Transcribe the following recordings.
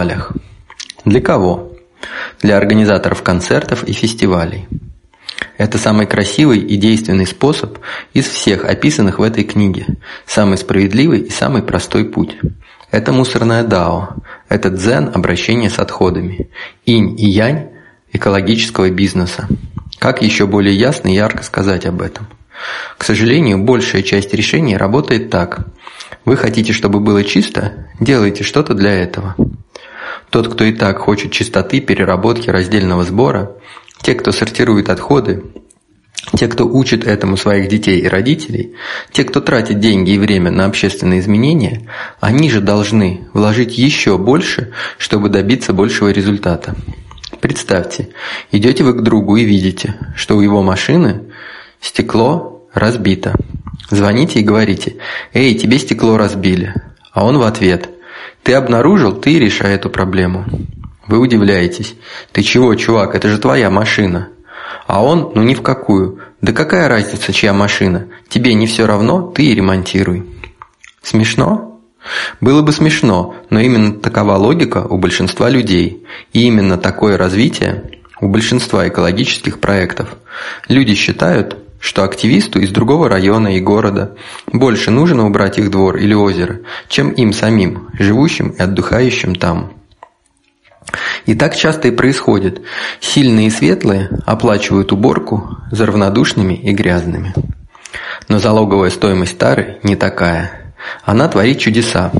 фестивалях. Для кого? Для организаторов концертов и фестивалей. Это самый красивый и действенный способ из всех описанных в этой книге, самый справедливый и самый простой путь. Это мусорная дао, это дзен обращения с отходами, инь и янь экологического бизнеса. Как еще более ясно и ярко сказать об этом? К сожалению, большая часть решений работает так. Вы хотите, чтобы было чисто? Делайте что-то для этого. Тот, кто и так хочет чистоты, переработки, раздельного сбора, те, кто сортирует отходы, те, кто учит этому своих детей и родителей, те, кто тратит деньги и время на общественные изменения, они же должны вложить еще больше, чтобы добиться большего результата. Представьте, идете вы к другу и видите, что у его машины стекло разбито. Звоните и говорите, «Эй, тебе стекло разбили». А он в ответ, «Ты обнаружил, ты решай эту проблему». Вы удивляетесь, «Ты чего, чувак, это же твоя машина». А он, ну ни в какую. Да какая разница, чья машина? Тебе не все равно, ты и ремонтируй. Смешно? Было бы смешно, но именно такова логика у большинства людей. И именно такое развитие у большинства экологических проектов. Люди считают, что активисту из другого района и города больше нужно убрать их двор или озеро, чем им самим, живущим и отдыхающим там. И так часто и происходит. Сильные и светлые оплачивают уборку за равнодушными и грязными. Но залоговая стоимость тары не такая. Она творит чудеса.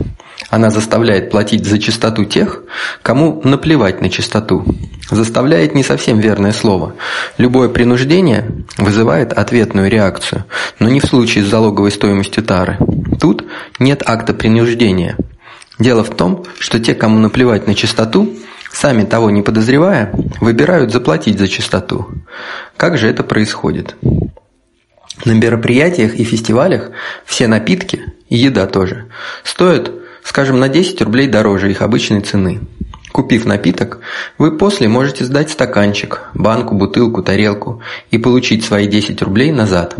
Она заставляет платить за чистоту тех, кому наплевать на чистоту. Заставляет не совсем верное слово. Любое принуждение вызывает ответную реакцию, но не в случае с залоговой стоимостью тары. Тут нет акта принуждения. Дело в том, что те, кому наплевать на чистоту, сами того не подозревая, выбирают заплатить за чистоту. Как же это происходит? На мероприятиях и фестивалях все напитки, и еда тоже, стоят, скажем, на 10 рублей дороже их обычной цены. Купив напиток, вы после можете сдать стаканчик, банку, бутылку, тарелку и получить свои 10 рублей назад.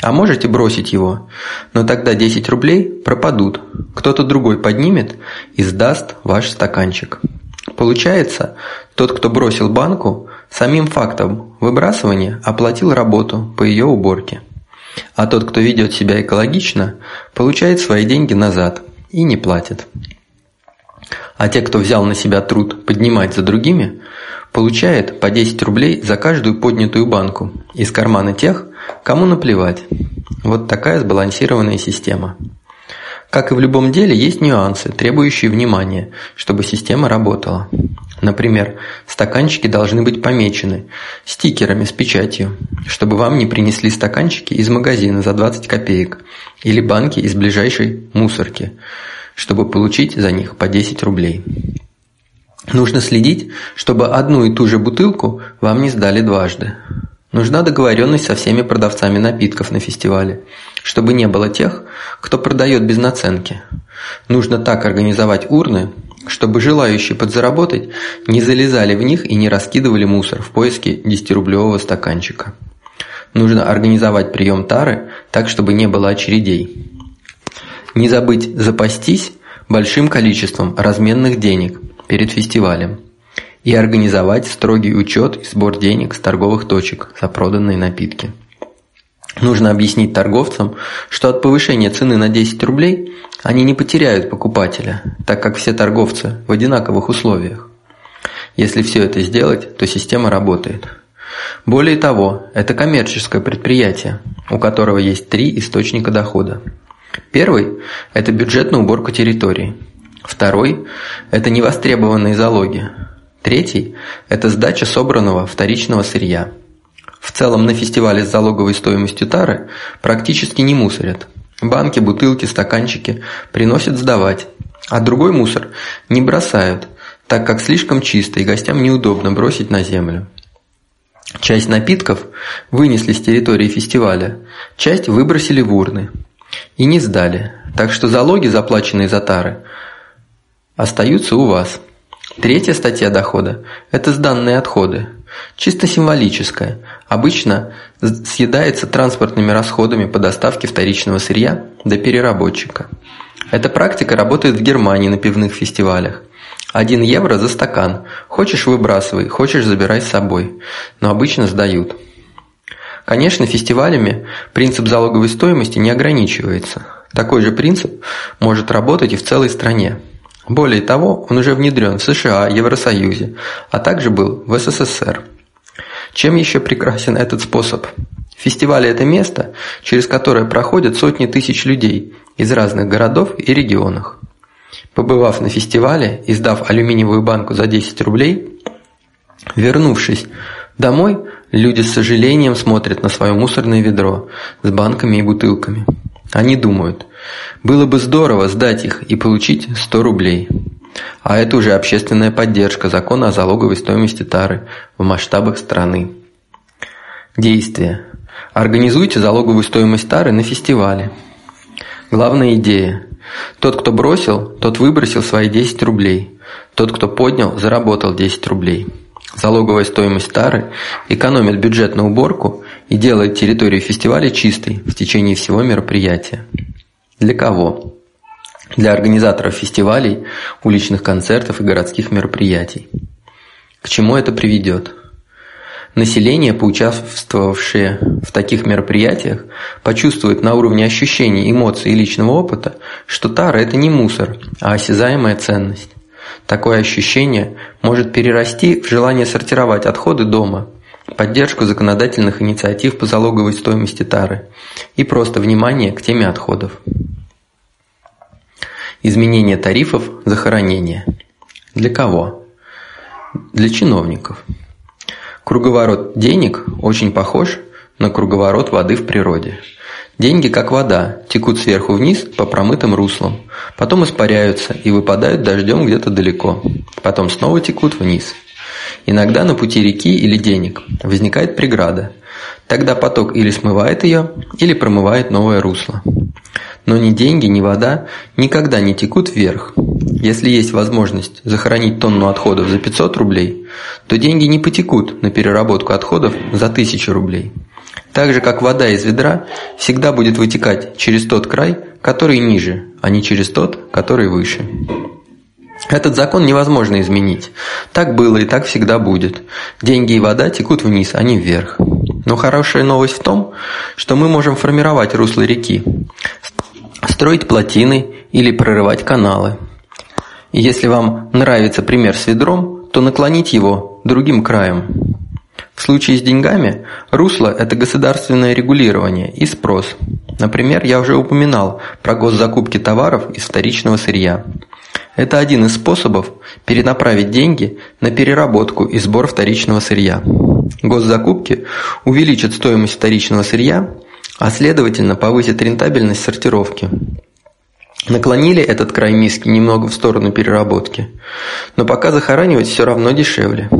А можете бросить его, но тогда 10 рублей пропадут, кто-то другой поднимет и сдаст ваш стаканчик. Получается, тот, кто бросил банку, самим фактом выбрасывания оплатил работу по ее уборке. А тот, кто ведет себя экологично, получает свои деньги назад и не платит. А те, кто взял на себя труд поднимать за другими, получает по 10 рублей за каждую поднятую банку из кармана тех, кому наплевать. Вот такая сбалансированная система. Как и в любом деле, есть нюансы, требующие внимания, чтобы система работала. Например, стаканчики должны быть помечены стикерами с печатью, чтобы вам не принесли стаканчики из магазина за 20 копеек или банки из ближайшей мусорки, чтобы получить за них по 10 рублей. Нужно следить, чтобы одну и ту же бутылку вам не сдали дважды. Нужна договоренность со всеми продавцами напитков на фестивале, чтобы не было тех, кто продает без наценки. Нужно так организовать урны, чтобы желающие подзаработать не залезали в них и не раскидывали мусор в поиске 10-рублевого стаканчика. Нужно организовать прием тары так, чтобы не было очередей. Не забыть запастись большим количеством разменных денег перед фестивалем и организовать строгий учет и сбор денег с торговых точек за проданные напитки. Нужно объяснить торговцам, что от повышения цены на 10 рублей они не потеряют покупателя, так как все торговцы в одинаковых условиях. Если все это сделать, то система работает. Более того, это коммерческое предприятие, у которого есть три источника дохода. Первый – это бюджетная уборка территории. Второй – это невостребованные залоги, Третий – это сдача собранного вторичного сырья. В целом на фестивале с залоговой стоимостью тары практически не мусорят. Банки, бутылки, стаканчики приносят сдавать, а другой мусор не бросают, так как слишком чисто и гостям неудобно бросить на землю. Часть напитков вынесли с территории фестиваля, часть выбросили в урны и не сдали, так что залоги, заплаченные за тары, остаются у вас – Третья статья дохода – это сданные отходы. Чисто символическая. Обычно съедается транспортными расходами по доставке вторичного сырья до переработчика. Эта практика работает в Германии на пивных фестивалях. 1 евро за стакан. Хочешь – выбрасывай, хочешь – забирай с собой. Но обычно сдают. Конечно, фестивалями принцип залоговой стоимости не ограничивается. Такой же принцип может работать и в целой стране. Более того, он уже внедрен в США, Евросоюзе, а также был в СССР. Чем еще прекрасен этот способ? Фестивали – это место, через которое проходят сотни тысяч людей из разных городов и регионов. Побывав на фестивале и сдав алюминиевую банку за 10 рублей, вернувшись домой, люди с сожалением смотрят на свое мусорное ведро с банками и бутылками. Они думают, было бы здорово сдать их и получить 100 рублей. А это уже общественная поддержка закона о залоговой стоимости тары в масштабах страны. Действие. Организуйте залоговую стоимость тары на фестивале. Главная идея. Тот, кто бросил, тот выбросил свои 10 рублей. Тот, кто поднял, заработал 10 рублей. Залоговая стоимость тары экономит бюджет на уборку и делает территорию фестиваля чистой в течение всего мероприятия. Для кого? Для организаторов фестивалей, уличных концертов и городских мероприятий. К чему это приведет? Население, поучаствовавшее в таких мероприятиях, почувствует на уровне ощущений, эмоций и личного опыта, что тара – это не мусор, а осязаемая ценность. Такое ощущение может перерасти в желание сортировать отходы дома, поддержку законодательных инициатив по залоговой стоимости тары и просто внимание к теме отходов. Изменение тарифов захоронения. Для кого? Для чиновников. Круговорот денег очень похож на круговорот воды в природе. Деньги, как вода, текут сверху вниз по промытым руслам, потом испаряются и выпадают дождем где-то далеко, потом снова текут вниз. Иногда на пути реки или денег возникает преграда. Тогда поток или смывает ее, или промывает новое русло. Но ни деньги, ни вода никогда не текут вверх. Если есть возможность захоронить тонну отходов за 500 рублей, то деньги не потекут на переработку отходов за 1000 рублей. Так же, как вода из ведра всегда будет вытекать через тот край, который ниже, а не через тот, который выше. Этот закон невозможно изменить. Так было и так всегда будет. Деньги и вода текут вниз, а не вверх. Но хорошая новость в том, что мы можем формировать русло реки, строить плотины или прорывать каналы. И если вам нравится пример с ведром, то наклонить его другим краем. В случае с деньгами русло – это государственное регулирование и спрос. Например, я уже упоминал про госзакупки товаров из вторичного сырья. Это один из способов перенаправить деньги на переработку и сбор вторичного сырья. Госзакупки увеличат стоимость вторичного сырья, а следовательно повысят рентабельность сортировки. Наклонили этот край миски немного в сторону переработки, но пока захоранивать все равно дешевле.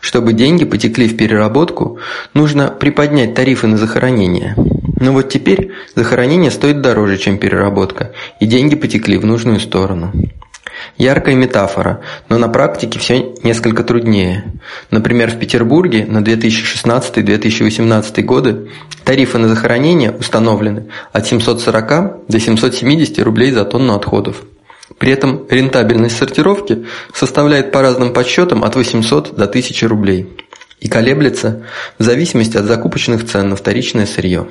Чтобы деньги потекли в переработку, нужно приподнять тарифы на захоронение. Но вот теперь захоронение стоит дороже, чем переработка, и деньги потекли в нужную сторону. Яркая метафора, но на практике все несколько труднее. Например, в Петербурге на 2016-2018 годы тарифы на захоронение установлены от 740 до 770 рублей за тонну отходов. При этом рентабельность сортировки составляет по разным подсчетам от 800 до 1000 рублей и колеблется в зависимости от закупочных цен на вторичное сырье.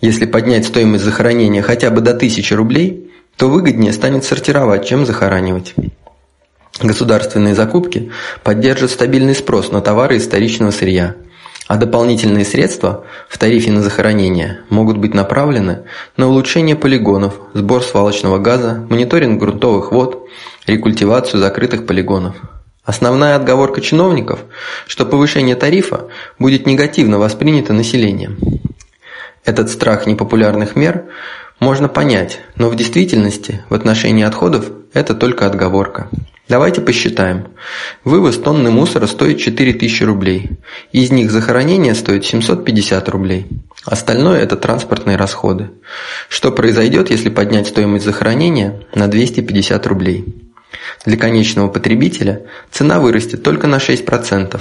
Если поднять стоимость захоронения хотя бы до 1000 рублей, то выгоднее станет сортировать, чем захоранивать. Государственные закупки поддержат стабильный спрос на товары из вторичного сырья, а дополнительные средства в тарифе на захоронение могут быть направлены на улучшение полигонов, сбор свалочного газа, мониторинг грунтовых вод, рекультивацию закрытых полигонов. Основная отговорка чиновников, что повышение тарифа будет негативно воспринято населением. Этот страх непопулярных мер можно понять, но в действительности в отношении отходов это только отговорка. Давайте посчитаем. Вывоз тонны мусора стоит 4000 рублей. Из них захоронение стоит 750 рублей. Остальное – это транспортные расходы. Что произойдет, если поднять стоимость захоронения на 250 рублей? Для конечного потребителя цена вырастет только на 6%.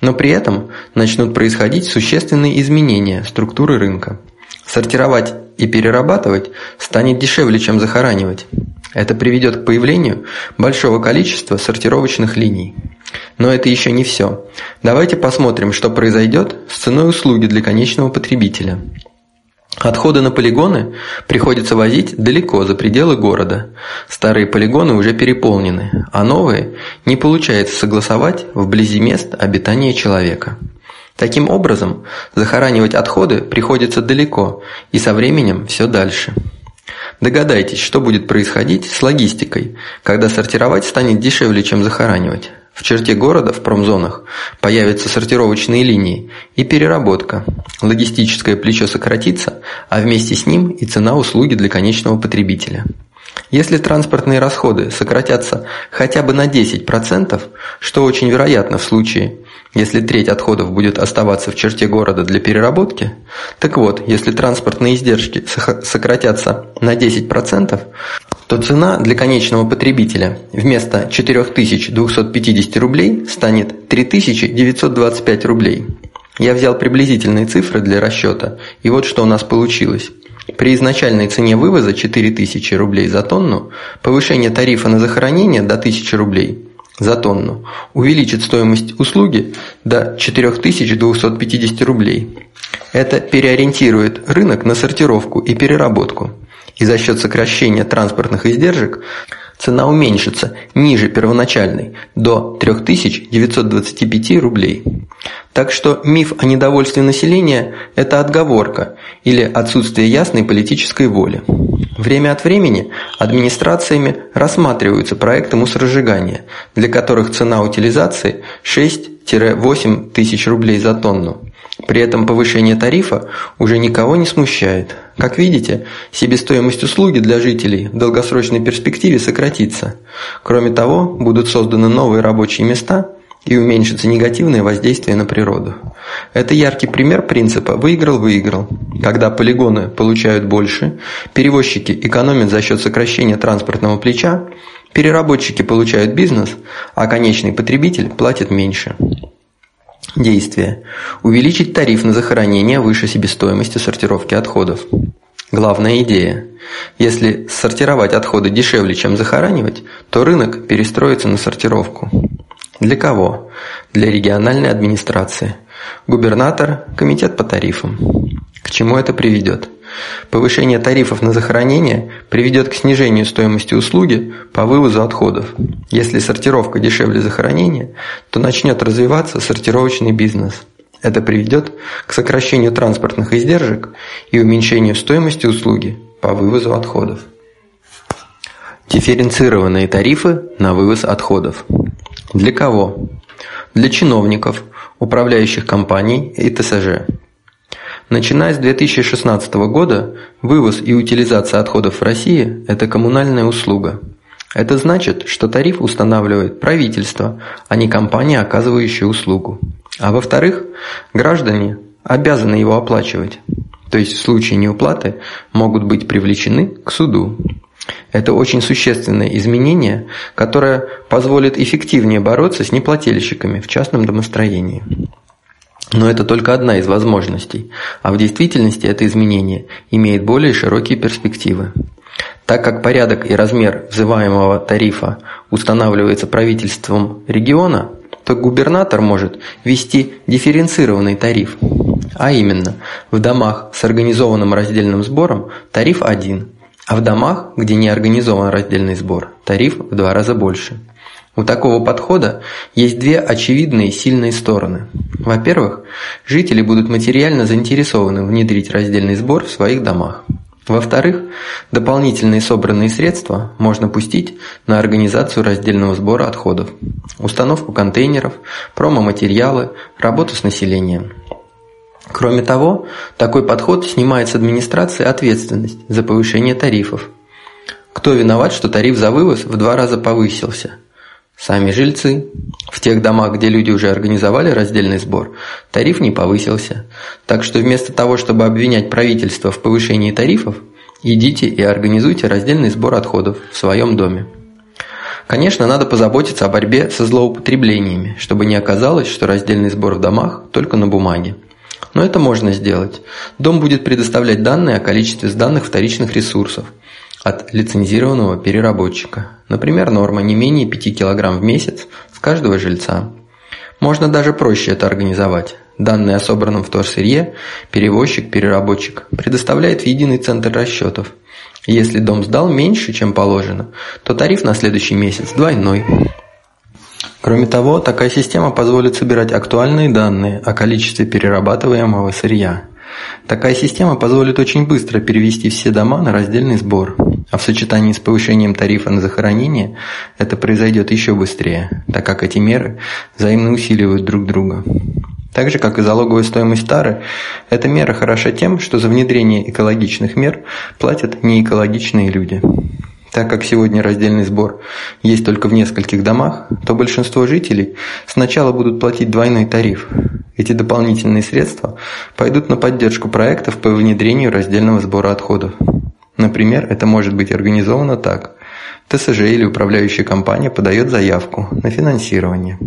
Но при этом начнут происходить существенные изменения структуры рынка. Сортировать и перерабатывать станет дешевле, чем захоранивать. Это приведет к появлению большого количества сортировочных линий. Но это еще не все. Давайте посмотрим, что произойдет с ценой услуги для конечного потребителя. Отходы на полигоны приходится возить далеко за пределы города. Старые полигоны уже переполнены, а новые не получается согласовать вблизи мест обитания человека. Таким образом, захоранивать отходы приходится далеко и со временем все дальше. Догадайтесь, что будет происходить с логистикой, когда сортировать станет дешевле, чем захоранивать. В черте города, в промзонах, появятся сортировочные линии и переработка. Логистическое плечо сократится, а вместе с ним и цена услуги для конечного потребителя. Если транспортные расходы сократятся хотя бы на 10%, что очень вероятно в случае, если треть отходов будет оставаться в черте города для переработки, так вот, если транспортные издержки сократятся на 10%, то цена для конечного потребителя вместо 4250 рублей станет 3925 рублей. Я взял приблизительные цифры для расчета, и вот что у нас получилось. При изначальной цене вывоза 4000 рублей за тонну, повышение тарифа на захоронение до 1000 рублей за тонну увеличит стоимость услуги до 4250 рублей. Это переориентирует рынок на сортировку и переработку. И за счет сокращения транспортных издержек цена уменьшится ниже первоначальной до 3925 рублей. Так что миф о недовольстве населения – это отговорка или отсутствие ясной политической воли. Время от времени администрациями рассматриваются проекты мусоросжигания, для которых цена утилизации 6-8 тысяч рублей за тонну. При этом повышение тарифа уже никого не смущает. Как видите, себестоимость услуги для жителей в долгосрочной перспективе сократится. Кроме того, будут созданы новые рабочие места и уменьшится негативное воздействие на природу. Это яркий пример принципа «выиграл-выиграл». Когда полигоны получают больше, перевозчики экономят за счет сокращения транспортного плеча, переработчики получают бизнес, а конечный потребитель платит меньше. Действие. Увеличить тариф на захоронение выше себестоимости сортировки отходов. Главная идея. Если сортировать отходы дешевле, чем захоранивать, то рынок перестроится на сортировку. Для кого? Для региональной администрации. Губернатор, комитет по тарифам. К чему это приведет? Повышение тарифов на захоронение приведет к снижению стоимости услуги по вывозу отходов. Если сортировка дешевле захоронения, то начнет развиваться сортировочный бизнес. Это приведет к сокращению транспортных издержек и уменьшению стоимости услуги по вывозу отходов. Дифференцированные тарифы на вывоз отходов. Для кого? Для чиновников, управляющих компаний и ТСЖ. Начиная с 2016 года, вывоз и утилизация отходов в России – это коммунальная услуга. Это значит, что тариф устанавливает правительство, а не компания, оказывающая услугу. А во-вторых, граждане обязаны его оплачивать. То есть в случае неуплаты могут быть привлечены к суду. Это очень существенное изменение, которое позволит эффективнее бороться с неплательщиками в частном домостроении. Но это только одна из возможностей, а в действительности это изменение имеет более широкие перспективы. Так как порядок и размер взываемого тарифа устанавливается правительством региона, то губернатор может ввести дифференцированный тариф. А именно, в домах с организованным раздельным сбором тариф один, а в домах, где не организован раздельный сбор, тариф в два раза больше. У такого подхода есть две очевидные сильные стороны. Во-первых, жители будут материально заинтересованы внедрить раздельный сбор в своих домах. Во-вторых, дополнительные собранные средства можно пустить на организацию раздельного сбора отходов, установку контейнеров, промо-материалы, работу с населением. Кроме того, такой подход снимает с администрации ответственность за повышение тарифов. Кто виноват, что тариф за вывоз в два раза повысился – Сами жильцы. В тех домах, где люди уже организовали раздельный сбор, тариф не повысился. Так что вместо того, чтобы обвинять правительство в повышении тарифов, идите и организуйте раздельный сбор отходов в своем доме. Конечно, надо позаботиться о борьбе со злоупотреблениями, чтобы не оказалось, что раздельный сбор в домах только на бумаге. Но это можно сделать. Дом будет предоставлять данные о количестве сданных вторичных ресурсов, от лицензированного переработчика. Например, норма не менее 5 кг в месяц с каждого жильца. Можно даже проще это организовать. Данные о собранном вторсырье перевозчик-переработчик предоставляет в единый центр расчетов. Если дом сдал меньше, чем положено, то тариф на следующий месяц двойной. Кроме того, такая система позволит собирать актуальные данные о количестве перерабатываемого сырья. Такая система позволит очень быстро перевести все дома на раздельный сбор, а в сочетании с повышением тарифа на захоронение это произойдет еще быстрее, так как эти меры взаимно усиливают друг друга. Так же, как и залоговая стоимость тары, эта мера хороша тем, что за внедрение экологичных мер платят неэкологичные люди. Так как сегодня раздельный сбор есть только в нескольких домах, то большинство жителей сначала будут платить двойной тариф. Эти дополнительные средства пойдут на поддержку проектов по внедрению раздельного сбора отходов. Например, это может быть организовано так. ТСЖ или управляющая компания подает заявку на финансирование.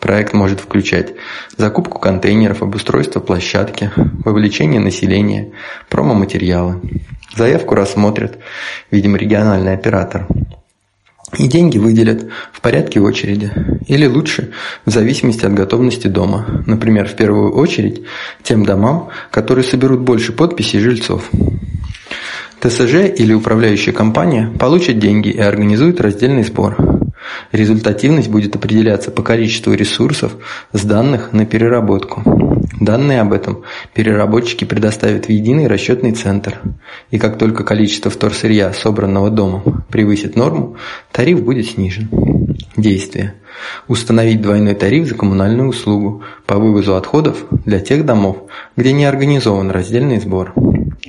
Проект может включать закупку контейнеров, обустройство площадки, вовлечение населения, промо-материалы. Заявку рассмотрят, видимо, региональный оператор. И деньги выделят в порядке очереди. Или лучше, в зависимости от готовности дома. Например, в первую очередь тем домам, которые соберут больше подписей жильцов. ТСЖ или управляющая компания получат деньги и организуют раздельный сбор. Результативность будет определяться по количеству ресурсов, сданных на переработку. Данные об этом переработчики предоставят в единый расчетный центр. И как только количество вторсырья, собранного домом, превысит норму, тариф будет снижен. Действие. Установить двойной тариф за коммунальную услугу по вывозу отходов для тех домов, где не организован раздельный сбор.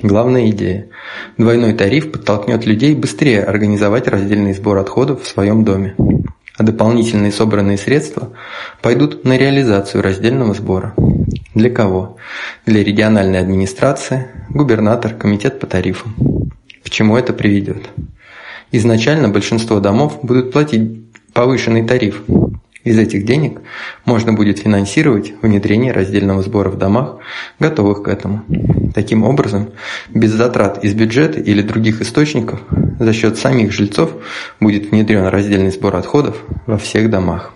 Главная идея. Двойной тариф подтолкнет людей быстрее организовать раздельный сбор отходов в своем доме. А дополнительные собранные средства пойдут на реализацию раздельного сбора. Для кого? Для региональной администрации, губернатор, комитет по тарифам. К чему это приведет? Изначально большинство домов будут платить повышенный тариф, из этих денег можно будет финансировать внедрение раздельного сбора в домах, готовых к этому. Таким образом, без затрат из бюджета или других источников за счет самих жильцов будет внедрен раздельный сбор отходов во всех домах.